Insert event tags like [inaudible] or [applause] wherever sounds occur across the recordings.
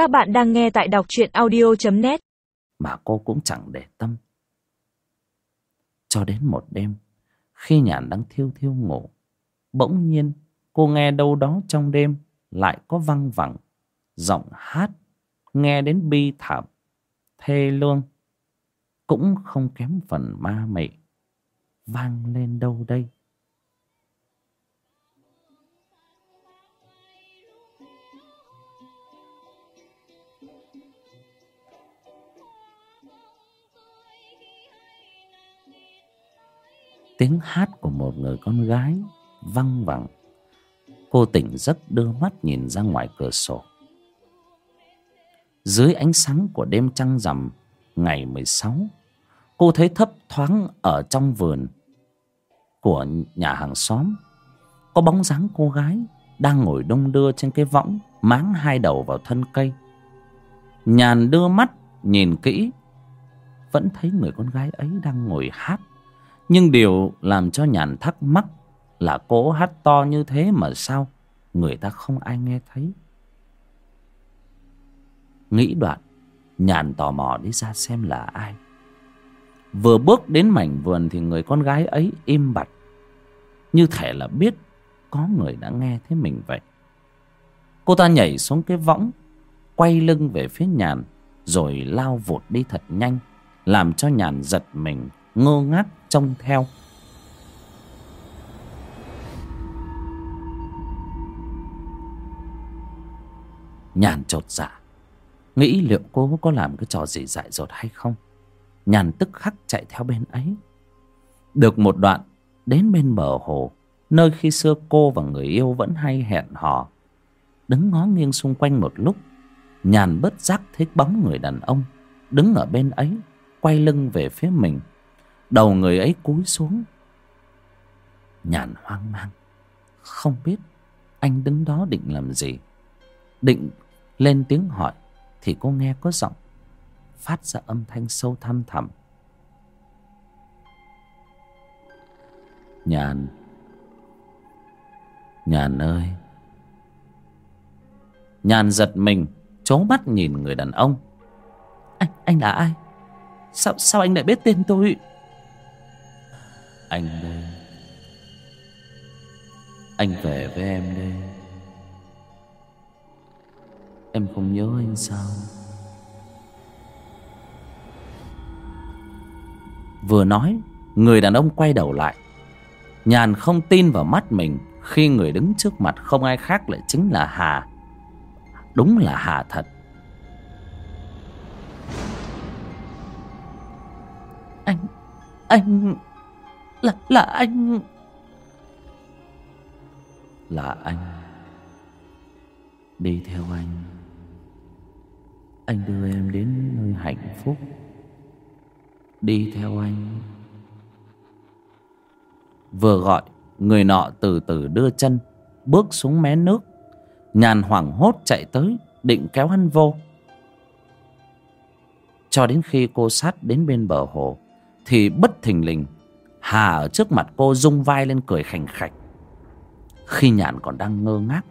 Các bạn đang nghe tại đọc truyện audio.net Mà cô cũng chẳng để tâm. Cho đến một đêm, Khi nhàn đang thiêu thiêu ngủ, Bỗng nhiên cô nghe đâu đó trong đêm Lại có văng vẳng, Giọng hát, Nghe đến bi thảm, Thê lương, Cũng không kém phần ma mị, Vang lên đâu đây? Tiếng hát của một người con gái văng vẳng. Cô tỉnh giấc đưa mắt nhìn ra ngoài cửa sổ. Dưới ánh sáng của đêm trăng rằm ngày mười sáu, cô thấy thấp thoáng ở trong vườn của nhà hàng xóm. Có bóng dáng cô gái đang ngồi đung đưa trên cái võng, máng hai đầu vào thân cây. Nhàn đưa mắt nhìn kỹ, vẫn thấy người con gái ấy đang ngồi hát nhưng điều làm cho nhàn thắc mắc là cô hát to như thế mà sao người ta không ai nghe thấy? Nghĩ đoạn, nhàn tò mò đi ra xem là ai. Vừa bước đến mảnh vườn thì người con gái ấy im bặt. Như thể là biết có người đã nghe thấy mình vậy. Cô ta nhảy xuống cái võng, quay lưng về phía nhàn, rồi lao vụt đi thật nhanh, làm cho nhàn giật mình ngơ ngác trông theo. Nhàn chột dạ. Nghĩ liệu cô có làm cái trò gì dại dột hay không? Nhàn tức khắc chạy theo bên ấy. Được một đoạn, đến bên bờ hồ, nơi khi xưa cô và người yêu vẫn hay hẹn hò. Đứng ngó nghiêng xung quanh một lúc, nhàn bất giác thấy bóng người đàn ông đứng ở bên ấy, quay lưng về phía mình đầu người ấy cúi xuống. Nhàn hoang mang. Không biết anh đứng đó định làm gì. Định lên tiếng hỏi thì cô nghe có giọng phát ra âm thanh sâu thăm thẳm. Nhàn. Nhàn ơi. Nhàn giật mình trố mắt nhìn người đàn ông. Anh anh là ai? Sao sao anh lại biết tên tôi? Anh đây. Anh về với em đây. Em không nhớ anh sao? Vừa nói, người đàn ông quay đầu lại. Nhàn không tin vào mắt mình khi người đứng trước mặt không ai khác lại chính là hà. Đúng là hà thật. Anh anh là là anh là anh. Đi theo anh. Anh đưa em đến nơi hạnh phúc. Đi theo anh. Vừa gọi, người nọ từ từ đưa chân, bước xuống mé nước. Nhàn hoảng hốt chạy tới, định kéo hắn vô. Cho đến khi cô sát đến bên bờ hồ, thì bất thình lình hà ở trước mặt cô rung vai lên cười khành khạch. Khi nhàn còn đang ngơ ngác,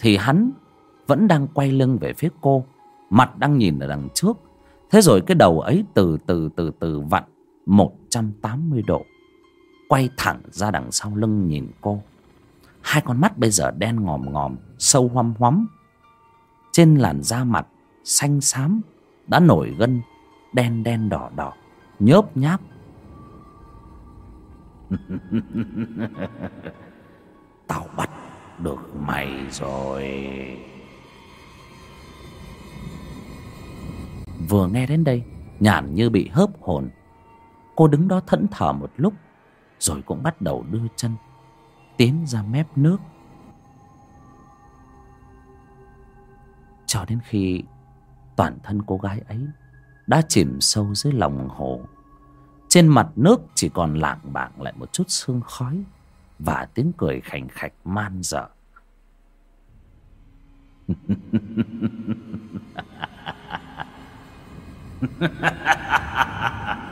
thì hắn vẫn đang quay lưng về phía cô, mặt đang nhìn ở đằng trước. Thế rồi cái đầu ấy từ từ từ từ vặn một trăm tám mươi độ, quay thẳng ra đằng sau lưng nhìn cô. Hai con mắt bây giờ đen ngòm ngòm, sâu hoăm hoắm. Trên làn da mặt xanh xám đã nổi gân đen đen đỏ đỏ, nhớp nháp. [laughs] tao bắt được mày rồi. Vừa nghe đến đây, nhàn như bị hớp hồn. Cô đứng đó thẫn thờ một lúc, rồi cũng bắt đầu đưa chân, tiến ra mép nước. Cho đến khi toàn thân cô gái ấy đã chìm sâu dưới lòng hồ trên mặt nước chỉ còn lảng bảng lại một chút sương khói và tiếng cười khành khạch man dở [laughs]